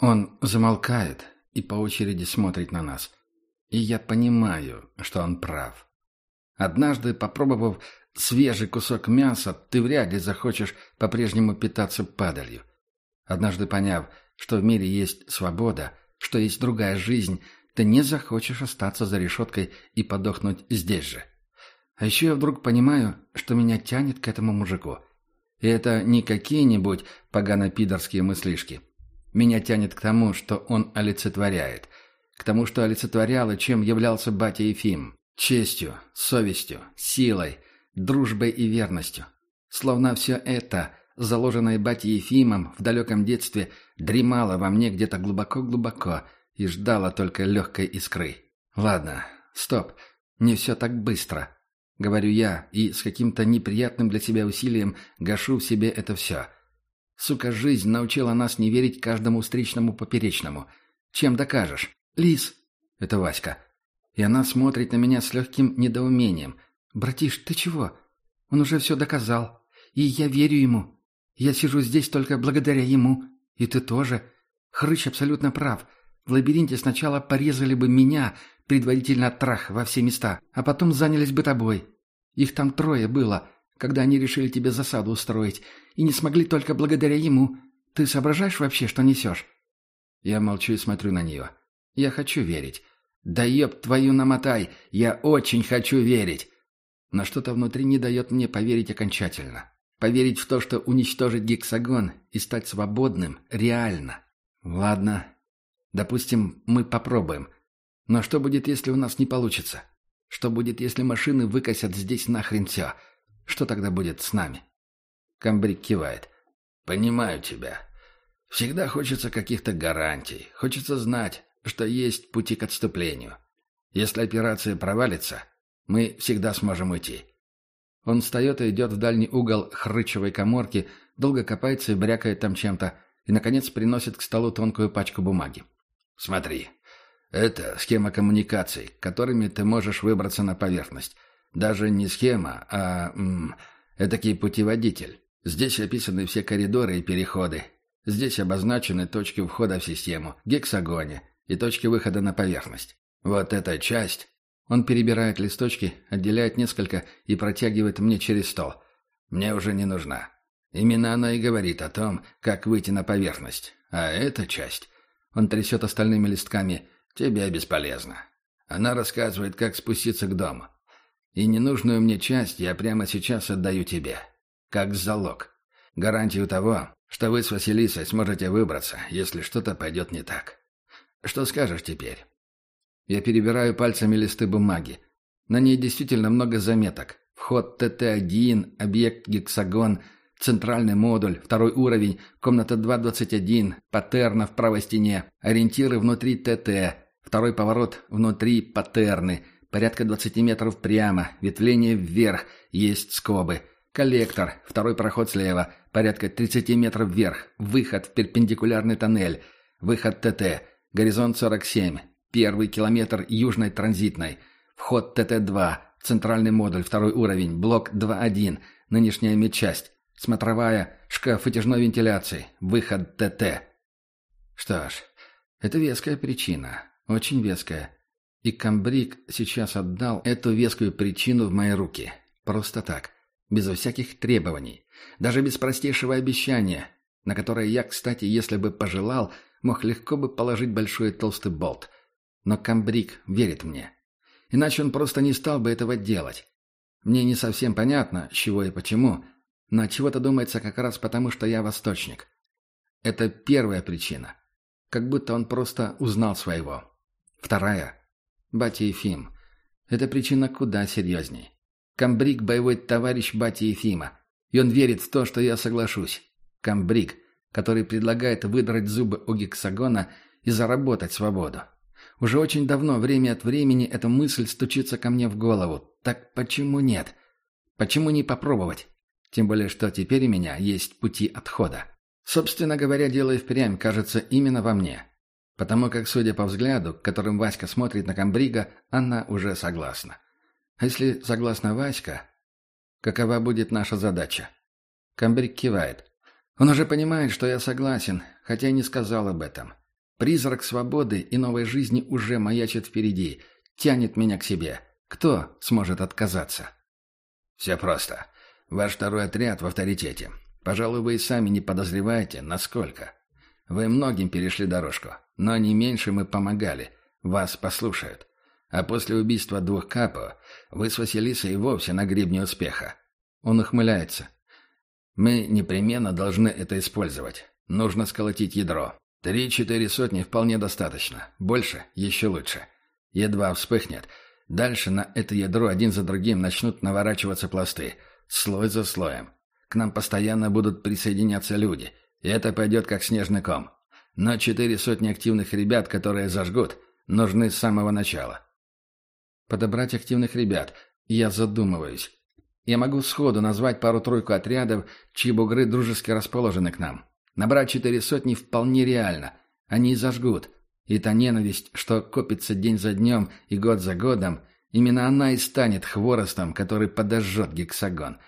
Он замолкает и по очереди смотрит на нас. И я понимаю, что он прав. Однажды, попробовав свежий кусок мяса, ты вряд ли захочешь по-прежнему питаться падалью. Однажды поняв, что в мире есть свобода, что есть другая жизнь, ты не захочешь остаться за решеткой и подохнуть здесь же. А еще я вдруг понимаю, что меня тянет к этому мужику. И это не какие-нибудь погано-пидорские мыслишки. Меня тянет к тому, что он олицетворяет. К тому, что олицетворял и чем являлся батя Ефим. Честью, совестью, силой, дружбой и верностью. Словно все это, заложенное батей Ефимом в далеком детстве, дремало во мне где-то глубоко-глубоко и ждало только легкой искры. Ладно, стоп, не все так быстро. Говорю я и с каким-то неприятным для себя усилием гашу в себе это все. Сука, жизнь научила нас не верить каждому встречному поперечному. Чем докажешь? Лис. Это Васька. И она смотрит на меня с легким недоумением. «Братиш, ты чего? Он уже все доказал. И я верю ему. Я сижу здесь только благодаря ему. И ты тоже. Хрыч абсолютно прав. В лабиринте сначала порезали бы меня, предварительно трах во все места, а потом занялись бы тобой. Их там трое было, когда они решили тебе засаду устроить, и не смогли только благодаря ему. Ты соображаешь вообще, что несешь?» Я молчу и смотрю на нее. «Я хочу верить. Да еб твою намотай, я очень хочу верить!» Но что-то внутри не дает мне поверить окончательно. Поверить в то, что уничтожить гексагон и стать свободным реально. Ладно. Допустим, мы попробуем. Но что будет, если у нас не получится? Что будет, если машины выкосят здесь нахрен все? Что тогда будет с нами?» Камбрик кивает. «Понимаю тебя. Всегда хочется каких-то гарантий. Хочется знать, что есть пути к отступлению. Если операция провалится, мы всегда сможем уйти». Он встает и идет в дальний угол хрычевой коморки, долго копается и брякает там чем-то, и, наконец, приносит к столу тонкую пачку бумаги. «Смотри, это схема коммуникаций, которыми ты можешь выбраться на поверхность. Даже не схема, а... М, этакий путеводитель. Здесь описаны все коридоры и переходы. Здесь обозначены точки входа в систему, гексагоне, и точки выхода на поверхность. Вот эта часть... Он перебирает листочки, отделяет несколько и протягивает мне через стол. Мне уже не нужна. Именно она и говорит о том, как выйти на поверхность. А эта часть... Он трясет остальными листками «Тебе бесполезно. Она рассказывает, как спуститься к дому. И ненужную мне часть я прямо сейчас отдаю тебе. Как залог. Гарантию того, что вы с Василисой сможете выбраться, если что-то пойдет не так. Что скажешь теперь?» Я перебираю пальцами листы бумаги. На ней действительно много заметок. Вход ТТ-1, объект гексагон, центральный модуль, второй уровень, комната 221, паттерна в правой стене, ориентиры внутри ТТ, Второй поворот внутри паттерны. Порядка 20 метров прямо. Ветвление вверх. Есть скобы. Коллектор. Второй проход слева. Порядка 30 метров вверх. Выход в перпендикулярный тоннель. Выход ТТ. Горизонт 47. Первый километр южной транзитной. Вход ТТ-2. Центральный модуль. Второй уровень. Блок 2.1. Нынешняя медчасть. Смотровая. Шкаф вытяжной вентиляции. Выход ТТ. Что ж, это веская причина. Очень веская. И Камбрик сейчас отдал эту вескую причину в мои руки. Просто так. Безо всяких требований. Даже без простейшего обещания, на которое я, кстати, если бы пожелал, мог легко бы положить большой толстый болт. Но Камбрик верит мне. Иначе он просто не стал бы этого делать. Мне не совсем понятно, с чего и почему, но чего-то думается как раз потому, что я восточник. Это первая причина. Как будто он просто узнал своего. Вторая. Батя Ефим. Эта причина куда серьезней. Камбрик – боевой товарищ Бати Ефима. И он верит в то, что я соглашусь. Камбрик, который предлагает выдрать зубы у гексагона и заработать свободу. Уже очень давно, время от времени, эта мысль стучится ко мне в голову. Так почему нет? Почему не попробовать? Тем более, что теперь у меня есть пути отхода. Собственно говоря, дело и впрямь кажется именно во мне. Потому как, судя по взгляду, которым Васька смотрит на комбрига, она уже согласна. А если согласна Васька, какова будет наша задача? Комбриг кивает. Он уже понимает, что я согласен, хотя и не сказал об этом. Призрак свободы и новой жизни уже маячит впереди, тянет меня к себе. Кто сможет отказаться? Все просто. Ваш второй отряд в авторитете. Пожалуй, вы и сами не подозреваете, насколько. Вы многим перешли дорожку, но не меньше мы помогали. Вас послушают. А после убийства двух капо вы с Василисой вовсе на гребне успеха. Он ухмыляется. Мы непременно должны это использовать. Нужно сколотить ядро. Три-четыре сотни вполне достаточно. Больше – еще лучше. Едва вспыхнет. Дальше на это ядро один за другим начнут наворачиваться пласты. Слой за слоем. К нам постоянно будут присоединяться люди. И это пойдет как снежный ком. Но четыре сотни активных ребят, которые зажгут, нужны с самого начала. Подобрать активных ребят. Я задумываюсь. Я могу сходу назвать пару-тройку отрядов, чьи бугры дружески расположены к нам. Набрать четыре сотни вполне реально. Они и зажгут. И та ненависть, что копится день за днем и год за годом, именно она и станет хворостом, который подожжет гексагон.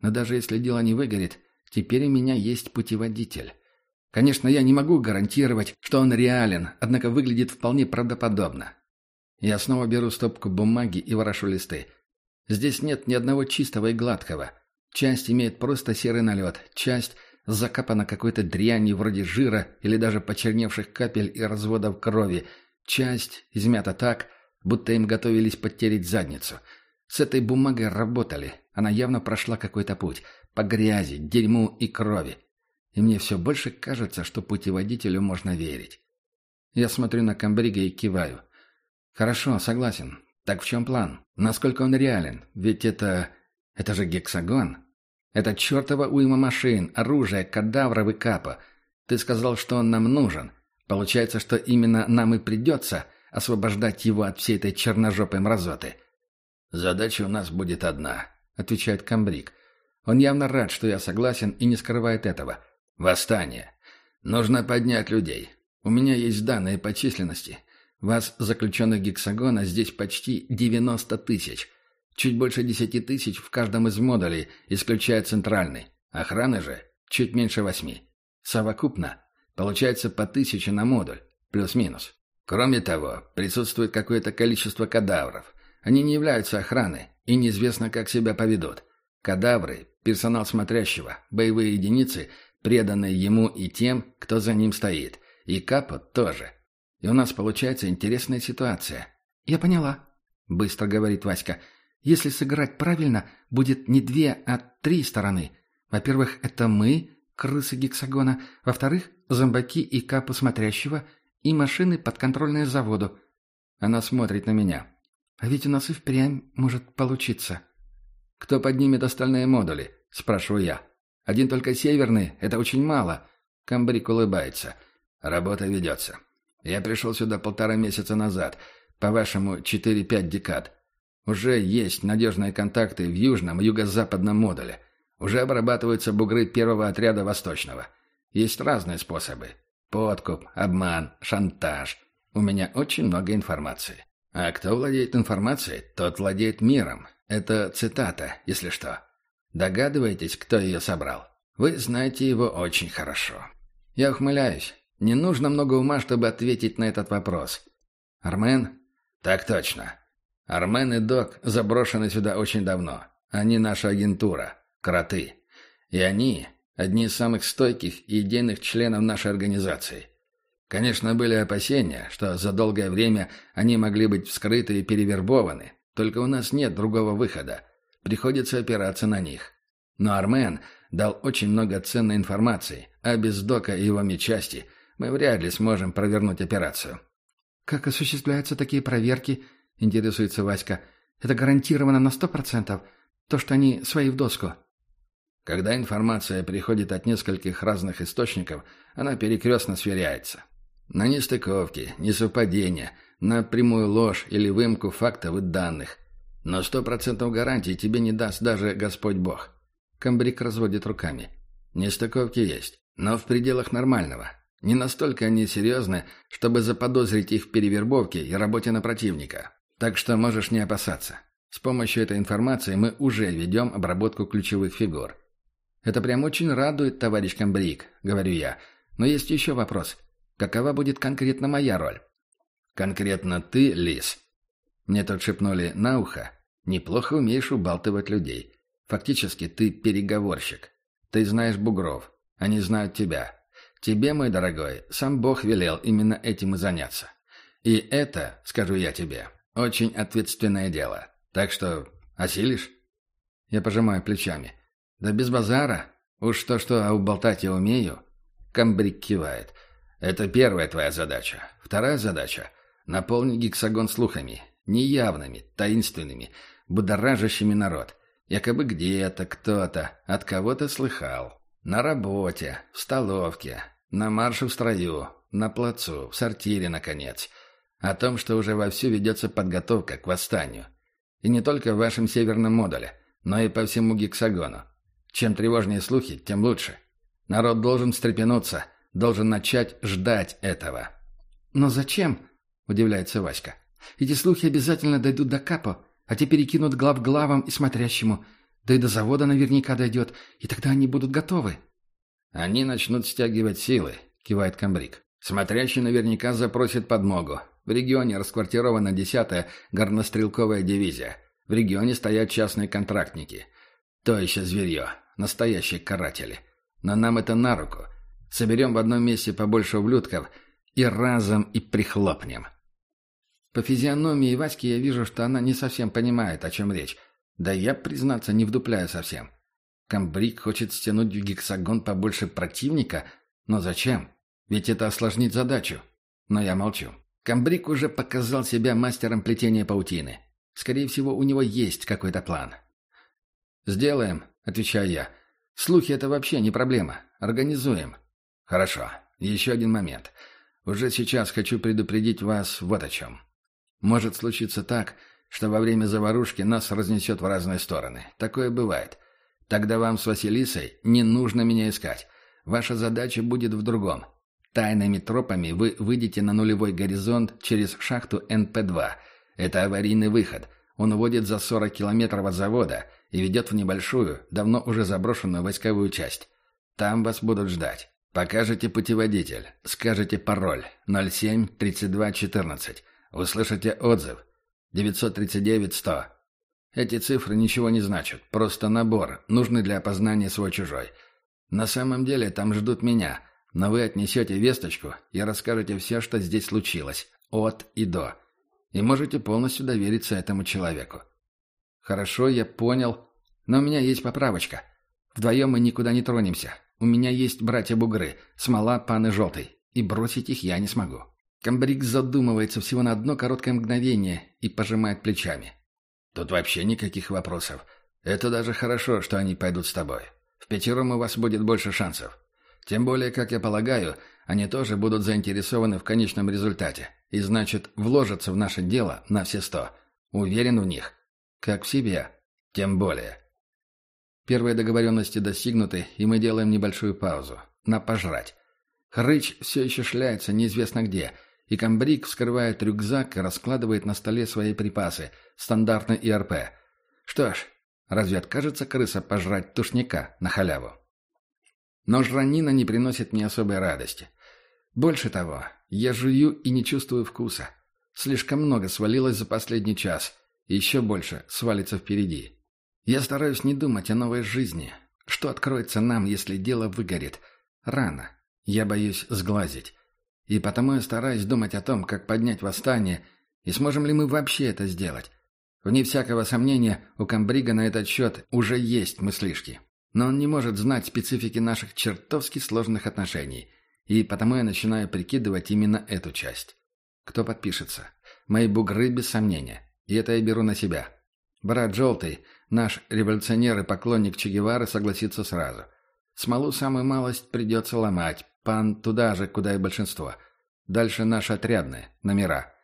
Но даже если дело не выгорит, теперь у меня есть путеводитель. Конечно, я не могу гарантировать, что он реален, однако выглядит вполне правдоподобно. Я снова беру стопку бумаги и ворошу листы. Здесь нет ни одного чистого и гладкого. Часть имеет просто серый налет, часть закапана какой-то дрянью вроде жира или даже почерневших капель и разводов крови. Часть измята так, будто им готовились подтереть задницу. С этой бумагой работали. Она явно прошла какой-то путь. По грязи, дерьму и крови. И мне все больше кажется, что путеводителю можно верить. Я смотрю на Камбрига и киваю. «Хорошо, согласен. Так в чем план? Насколько он реален? Ведь это... это же гексагон. Это чертова уйма машин, оружие, кадавров и капа. Ты сказал, что он нам нужен. Получается, что именно нам и придется освобождать его от всей этой черножопой мразоты. «Задача у нас будет одна», — отвечает Камбрик. Он явно рад, что я согласен и не скрывает этого. «Восстание. Нужно поднять людей. У меня есть данные по численности. Вас, заключенных гексагона, здесь почти 90 тысяч. Чуть больше 10 тысяч в каждом из модулей, исключая центральный. Охраны же чуть меньше восьми. Совокупно получается по тысяче на модуль, плюс-минус. Кроме того, присутствует какое-то количество кадавров. Они не являются охраной и неизвестно, как себя поведут. Кадавры, персонал смотрящего, боевые единицы, преданные ему и тем, кто за ним стоит. И Капот тоже. И у нас получается интересная ситуация. «Я поняла», — быстро говорит Васька. «Если сыграть правильно, будет не две, а три стороны. Во-первых, это мы, крысы гексагона. Во-вторых, зомбаки и капы смотрящего, и машины, подконтрольные заводу». Она смотрит на меня. «А ведь у нас и впрямь может получиться». «Кто поднимет остальные модули?» — спрашиваю я. «Один только северный — это очень мало». Камбрик улыбается. «Работа ведется. Я пришел сюда полтора месяца назад, по-вашему, 4-5 декад. Уже есть надежные контакты в южном и юго-западном модуле. Уже обрабатываются бугры первого отряда восточного. Есть разные способы. Подкуп, обман, шантаж. У меня очень много информации. А кто владеет информацией, тот владеет миром. Это цитата, если что. Догадываетесь, кто ее собрал? Вы знаете его очень хорошо. Я ухмыляюсь. Не нужно много ума, чтобы ответить на этот вопрос. Армен? Так точно. Армен и Док заброшены сюда очень давно. Они наша агентура. Кроты. И они одни из самых стойких и идейных членов нашей организации. Конечно, были опасения, что за долгое время они могли быть вскрыты и перевербованы. Только у нас нет другого выхода. Приходится опираться на них. Но Армен дал очень много ценной информации, а без Дока и его медчасти – мы вряд ли сможем провернуть операцию». «Как осуществляются такие проверки?» – интересуется Васька. «Это гарантировано на сто процентов? То, что они свои в доску?» Когда информация приходит от нескольких разных источников, она перекрестно сверяется. На нестыковки, несовпадения, на прямую ложь или выемку фактов и данных. Но сто процентов гарантии тебе не даст даже Господь Бог. Камбрик разводит руками. Нестыковки есть, но в пределах нормального. Не настолько они серьезны, чтобы заподозрить их в перевербовке и работе на противника. Так что можешь не опасаться. С помощью этой информации мы уже ведем обработку ключевых фигур. «Это прям очень радует, товарищ Камбрик», — говорю я. «Но есть еще вопрос. Какова будет конкретно моя роль? Конкретно ты, Лис. Мне тут шепнули на ухо. Неплохо умеешь убалтывать людей. Фактически ты переговорщик. Ты знаешь бугров. Они знают тебя. Тебе, мой дорогой, сам Бог велел именно этим и заняться. И это, скажу я тебе, очень ответственное дело. Так что осилишь? Я пожимаю плечами. Да без базара. Уж то-что, а уболтать я умею. Камбрик кивает. Это первая твоя задача. Вторая задача — наполни гексагон слухами. Неявными, таинственными, будоражащими народ. Якобы где-то, кто-то, от кого-то слыхал. На работе, в столовке, на марше в строю, на плацу, в сортире, наконец. О том, что уже вовсю ведется подготовка к восстанию. И не только в вашем северном модуле, но и по всему гексагону. Чем тревожнее слухи, тем лучше. Народ должен встрепенуться, должен начать ждать этого. «Но зачем?» – удивляется Васька. «Эти слухи обязательно дойдут до Капо, а те перекинут глав главам и смотрящему. Да и до завода наверняка дойдет, и тогда они будут готовы». «Они начнут стягивать силы», – кивает Камбрик. «Смотрящий наверняка запросит подмогу. В регионе расквартирована 10-я горнострелковая дивизия. В регионе стоят частные контрактники. То еще зверье. Настоящие каратели. Но нам это на руку. Соберем в одном месте побольше ублюдков и разом и прихлопнем». По физиономии Васьки я вижу, что она не совсем понимает, о чем речь. Да я, признаться, не вдупляю совсем. Камбрик хочет стянуть в гексагон побольше противника, но зачем? Ведь это осложнит задачу. Но я молчу. Камбрик уже показал себя мастером плетения паутины. Скорее всего, у него есть какой-то план. «Сделаем», — отвечаю я. «Слухи — это вообще не проблема. Организуем». «Хорошо. Еще один момент. Уже сейчас хочу предупредить вас вот о чем. Может случиться так, что во время заварушки нас разнесет в разные стороны. Такое бывает. Тогда вам с Василисой не нужно меня искать. Ваша задача будет в другом. Тайными тропами вы выйдете на нулевой горизонт через шахту НП-2. Это аварийный выход. Он уводит за 40 километров от завода и ведет в небольшую, давно уже заброшенную войсковую часть. Там вас будут ждать. Покажете путеводитель, скажете пароль 07-32-14. Услышите отзыв 939-100. Эти цифры ничего не значат, просто набор, нужный для опознания свой-чужой. На самом деле там ждут меня, но вы отнесете весточку и расскажете все, что здесь случилось, от и до. И можете полностью довериться этому человеку. Хорошо, я понял, но у меня есть поправочка. Вдвоем мы никуда не тронемся. У меня есть братья-бугры, смола, пан и желтый, и бросить их я не смогу. Камбрик задумывается всего на одно короткое мгновение и пожимает плечами. Тут вообще никаких вопросов. Это даже хорошо, что они пойдут с тобой. В пятером у вас будет больше шансов. Тем более, как я полагаю, они тоже будут заинтересованы в конечном результате. И значит, вложатся в наше дело на все сто. Уверен в них. Как в себе. Тем более. Первые договоренности достигнуты, и мы делаем небольшую паузу. На пожрать. Хрыч все еще шляется неизвестно где – и комбриг вскрывает рюкзак и раскладывает на столе свои припасы, стандартный ИРП. Что ж, разве откажется крыса пожрать тушника на халяву? Но жранина не приносит мне особой радости. Больше того, я жую и не чувствую вкуса. Слишком много свалилось за последний час, и еще больше свалится впереди. Я стараюсь не думать о новой жизни. Что откроется нам, если дело выгорит? Рано. Я боюсь сглазить. И потому я стараюсь думать о том, как поднять восстание, и сможем ли мы вообще это сделать. Вне всякого сомнения, у Камбрига на этот счет уже есть мыслишки. Но он не может знать специфики наших чертовски сложных отношений, и потому я начинаю прикидывать именно эту часть. Кто подпишется? Мои бугры, без сомнения. И это я беру на себя. Брат Желтый, наш революционер и поклонник Че Гевары, согласится сразу. Смолу самую малость придется ломать, Пан туда же, куда и большинство. Дальше наши отрядные, номера.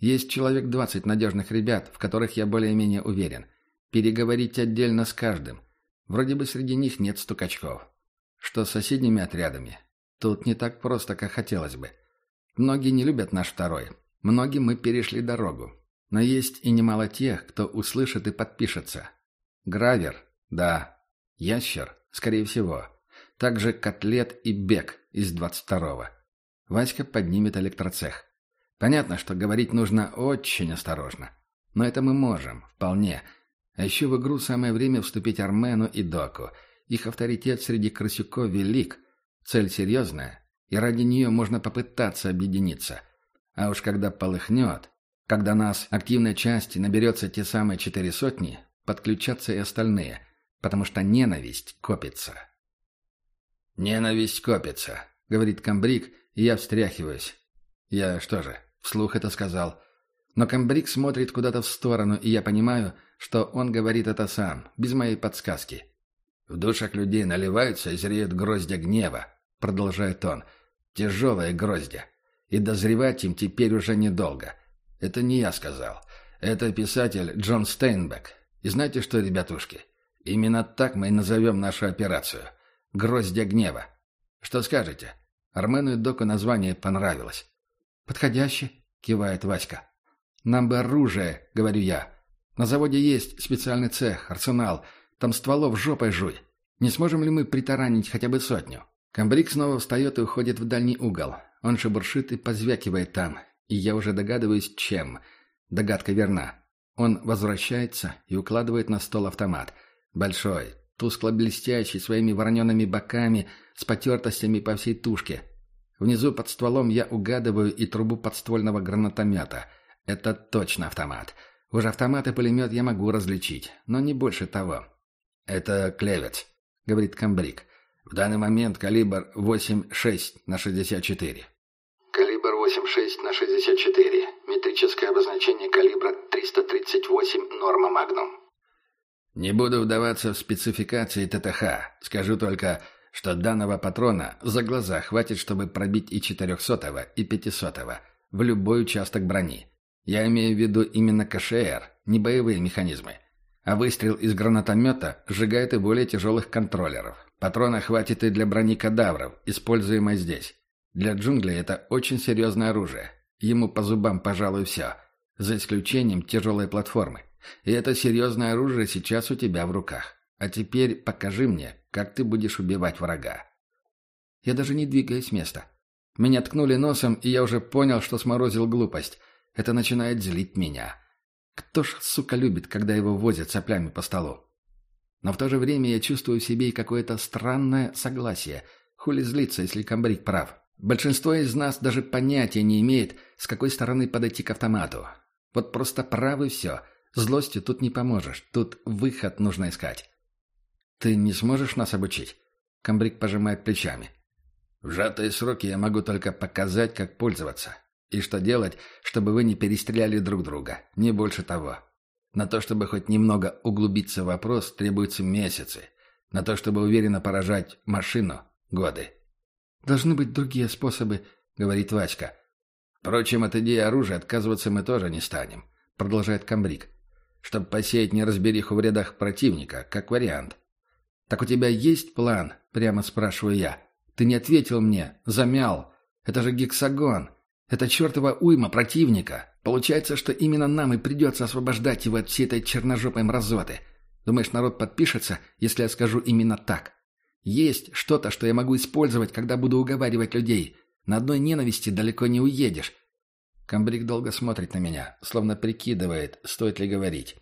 Есть человек двадцать надежных ребят, в которых я более-менее уверен. Переговорить отдельно с каждым. Вроде бы среди них нет стукачков. Что с соседними отрядами? Тут не так просто, как хотелось бы. Многие не любят наш второй. Многим мы перешли дорогу. Но есть и немало тех, кто услышит и подпишется. Гравер? Да. Ящер? Скорее всего. Также Котлет и Бек из 22-го. Васька поднимет электроцех. Понятно, что говорить нужно очень осторожно. Но это мы можем, вполне. А еще в игру самое время вступить Армену и Доку. Их авторитет среди крысюков велик. Цель серьезная, и ради нее можно попытаться объединиться. А уж когда полыхнет, когда нас, активной части, наберется те самые четыре сотни, подключатся и остальные, потому что ненависть копится. «Ненависть копится», — говорит комбриг, и я встряхиваюсь. Я что же, вслух это сказал. Но комбриг смотрит куда-то в сторону, и я понимаю, что он говорит это сам, без моей подсказки. «В душах людей наливаются и зреют гроздья гнева», — продолжает он. «Тяжелые гроздья. И дозревать им теперь уже недолго. Это не я сказал. Это писатель Джон Стейнбек. И знаете что, ребятушки? Именно так мы и назовем нашу операцию. Гроздья гнева. Что скажете? Армену и Доку название понравилось. «Подходяще», — кивает Васька. «Нам бы оружие», — говорю я. «На заводе есть специальный цех, арсенал. Там стволов жопой жуй. Не сможем ли мы притаранить хотя бы сотню?» Камбрик снова встает и уходит в дальний угол. Он шебуршит и позвякивает там. И я уже догадываюсь, чем. Догадка верна. Он возвращается и укладывает на стол автомат. Большой, тускло-блестящий, своими вороненными боками, с потертостями по всей тушке. Внизу под стволом я угадываю и трубу подствольного гранатомета. Это точно автомат. Уже автомат и пулемет я могу различить, но не больше того. «Это клевец», — говорит комбриг. В данный момент калибр 8,6 на 64. Калибр 8,6 на 64. Метрическое обозначение калибра 338 норма магнум. Не буду вдаваться в спецификации ТТХ. Скажу только, что данного патрона за глаза хватит, чтобы пробить и 400-го, и 500-го в любой участок брони. Я имею в виду именно КШР, не боевые механизмы. А выстрел из гранатомета сжигает и более тяжелых контроллеров. Патрона хватит и для брони кадавров, используемой здесь. Для джунглей это очень серьезное оружие. Ему по зубам, пожалуй, все. За исключением тяжелой платформы. И это серьезное оружие сейчас у тебя в руках. А теперь покажи мне, как ты будешь убивать врага. Я даже не двигаюсь с места. Меня ткнули носом, и я уже понял, что сморозил глупость. Это начинает злить меня. Кто ж, сука, любит, когда его возят соплями по столу? Но в то же время я чувствую в себе и какое-то странное согласие. Хули злиться, если комбриг прав. Большинство из нас даже понятия не имеет, с какой стороны подойти к автомату. Вот просто правы все. Злостью тут не поможешь. Тут выход нужно искать. «Ты не сможешь нас обучить?» Комбриг пожимает плечами. «В сжатые сроки я могу только показать, как пользоваться. И что делать, чтобы вы не перестреляли друг друга. Не больше того. На то, чтобы хоть немного углубиться в вопрос, требуются месяцы. На то, чтобы уверенно поражать машину – годы. «Должны быть другие способы», – говорит Васька. «Впрочем, от идеи оружия отказываться мы тоже не станем», – продолжает комбриг. «Чтобы посеять неразбериху в рядах противника, как вариант». «Так у тебя есть план?» – прямо спрашиваю я. «Ты не ответил мне. Замял. Это же гексагон. Это чертова уйма противника. Получается, что именно нам и придется освобождать его от всей этой черножопой мразоты. Думаешь, народ подпишется, если я скажу именно так? Есть что-то, что я могу использовать, когда буду уговаривать людей. На одной ненависти далеко не уедешь. Камбрик долго смотрит на меня, словно прикидывает, стоит ли говорить.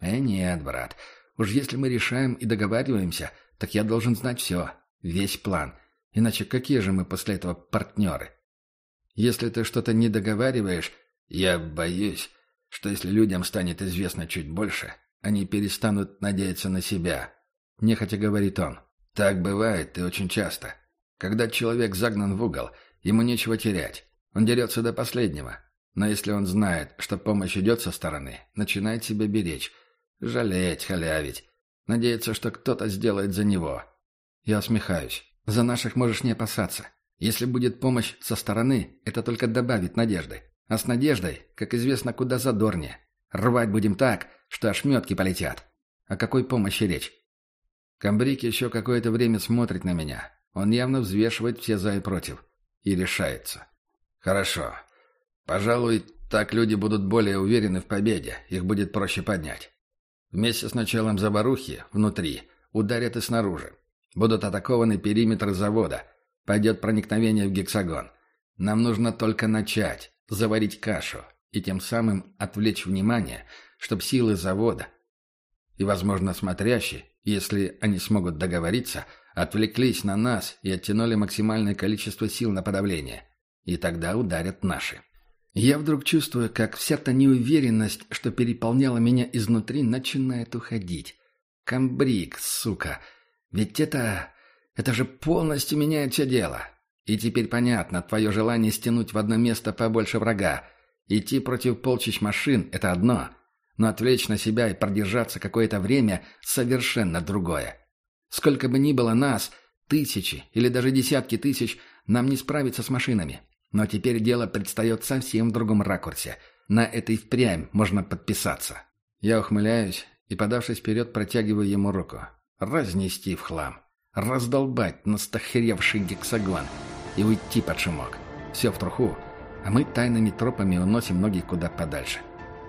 Э, нет, брат. Уж если мы решаем и договариваемся, так я должен знать все, весь план. Иначе какие же мы после этого партнеры? Если ты что-то не договариваешь, я боюсь, что если людям станет известно чуть больше, они перестанут надеяться на себя. Нехотя говорит он. Так бывает и очень часто. Когда человек загнан в угол, ему нечего терять. Он дерется до последнего. Но если он знает, что помощь идет со стороны, начинает себя беречь. Жалеть, халявить. Надеяться, что кто-то сделает за него. Я усмехаюсь. За наших можешь не опасаться. Если будет помощь со стороны, это только добавит надежды. А с надеждой, как известно, куда задорнее. Рвать будем так, что ошметки полетят. О какой помощи речь? Камбрик еще какое-то время смотрит на меня. Он явно взвешивает все за и против. И решается. Хорошо. Пожалуй, так люди будут более уверены в победе. Их будет проще поднять. Вместе с началом заварухи, внутри, ударят и снаружи. Будут атакованы периметры завода. Пойдет проникновение в гексагон. Нам нужно только начать, заварить кашу и тем самым отвлечь внимание, чтобы силы завода и, возможно, смотрящие, если они смогут договориться, отвлеклись на нас и оттянули максимальное количество сил на подавление. И тогда ударят наши. Я вдруг чувствую, как вся та неуверенность, что переполняла меня изнутри, начинает уходить. Камбрик, сука. Ведь это... это же полностью меняет все дело. И теперь понятно твое желание стянуть в одно место побольше врага. Идти против полчищ машин — это одно, но отвлечь на себя и продержаться какое-то время — совершенно другое. Сколько бы ни было нас, тысячи или даже десятки тысяч, нам не справиться с машинами. Но теперь дело предстает совсем в другом ракурсе. На этой впрямь можно подписаться. Я ухмыляюсь и, подавшись вперед, протягиваю ему руку. Разнести в хлам. Раздолбать настохеревший гексагон. И уйти под шумок. Все в труху, а мы тайными тропами уносим ноги куда подальше.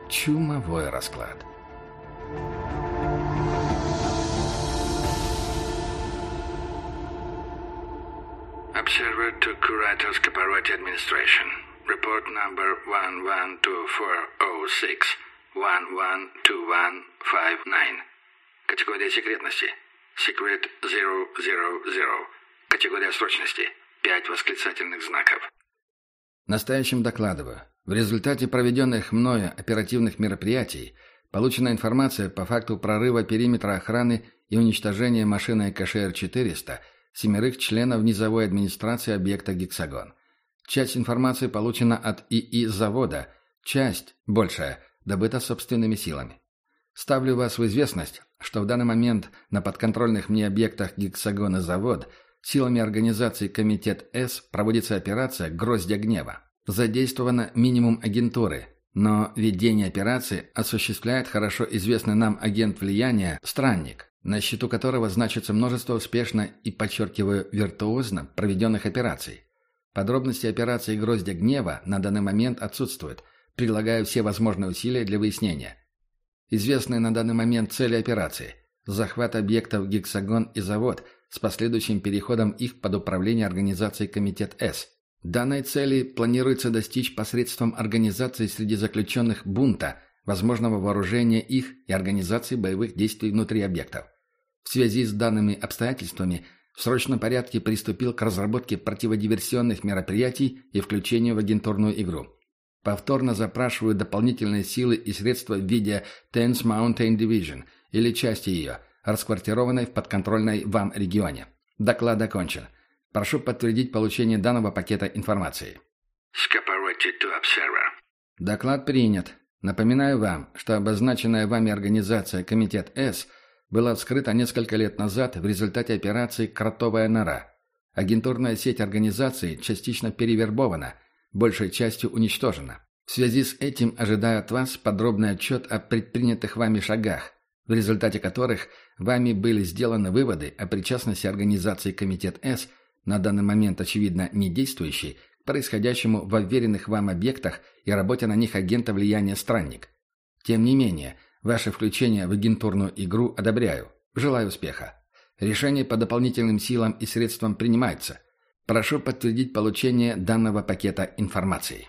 Чумовой расклад. Observer to Curator's Corporate Administration. Report number 112406 112159. Категория секретности. Secret 000. Категория срочности. Пять восклицательных знаков. Настоящим докладываю. В результате проведенных мною оперативных мероприятий получена информация по факту прорыва периметра охраны и уничтожения машины КШР-400 семерых членов низовой администрации объекта «Гексагон». Часть информации получена от ИИ завода, часть, большая, добыта собственными силами. Ставлю вас в известность, что в данный момент на подконтрольных мне объектах «Гексагон» и завод силами организации «Комитет С» проводится операция «Гроздья гнева». Задействовано минимум агентуры, но ведение операции осуществляет хорошо известный нам агент влияния «Странник», на счету которого значится множество успешно и, подчеркиваю, виртуозно проведенных операций. Подробности операции «Гроздья гнева» на данный момент отсутствуют. Предлагаю все возможные усилия для выяснения. Известные на данный момент цели операции – захват объектов «Гексагон» и «Завод» с последующим переходом их под управление организации «Комитет С», Данной цели планируется достичь посредством организации среди заключенных бунта, возможного вооружения их и организации боевых действий внутри объектов. В связи с данными обстоятельствами в срочном порядке приступил к разработке противодиверсионных мероприятий и включению в агентурную игру. Повторно запрашиваю дополнительные силы и средства в виде Tense Mountain Division или части ее, расквартированной в подконтрольной вам регионе. Доклад окончен. Прошу подтвердить получение данного пакета информации. Доклад принят. Напоминаю вам, что обозначенная вами организация Комитет С была вскрыта несколько лет назад в результате операции «Кротовая нора». Агентурная сеть организации частично перевербована, большей частью уничтожена. В связи с этим ожидаю от вас подробный отчет о предпринятых вами шагах, в результате которых вами были сделаны выводы о причастности организации Комитет С на данный момент, очевидно, не действующий, к происходящему в уверенных вам объектах и работе на них агента влияния «Странник». Тем не менее, ваше включение в агентурную игру одобряю. Желаю успеха. Решение по дополнительным силам и средствам принимается. Прошу подтвердить получение данного пакета информации.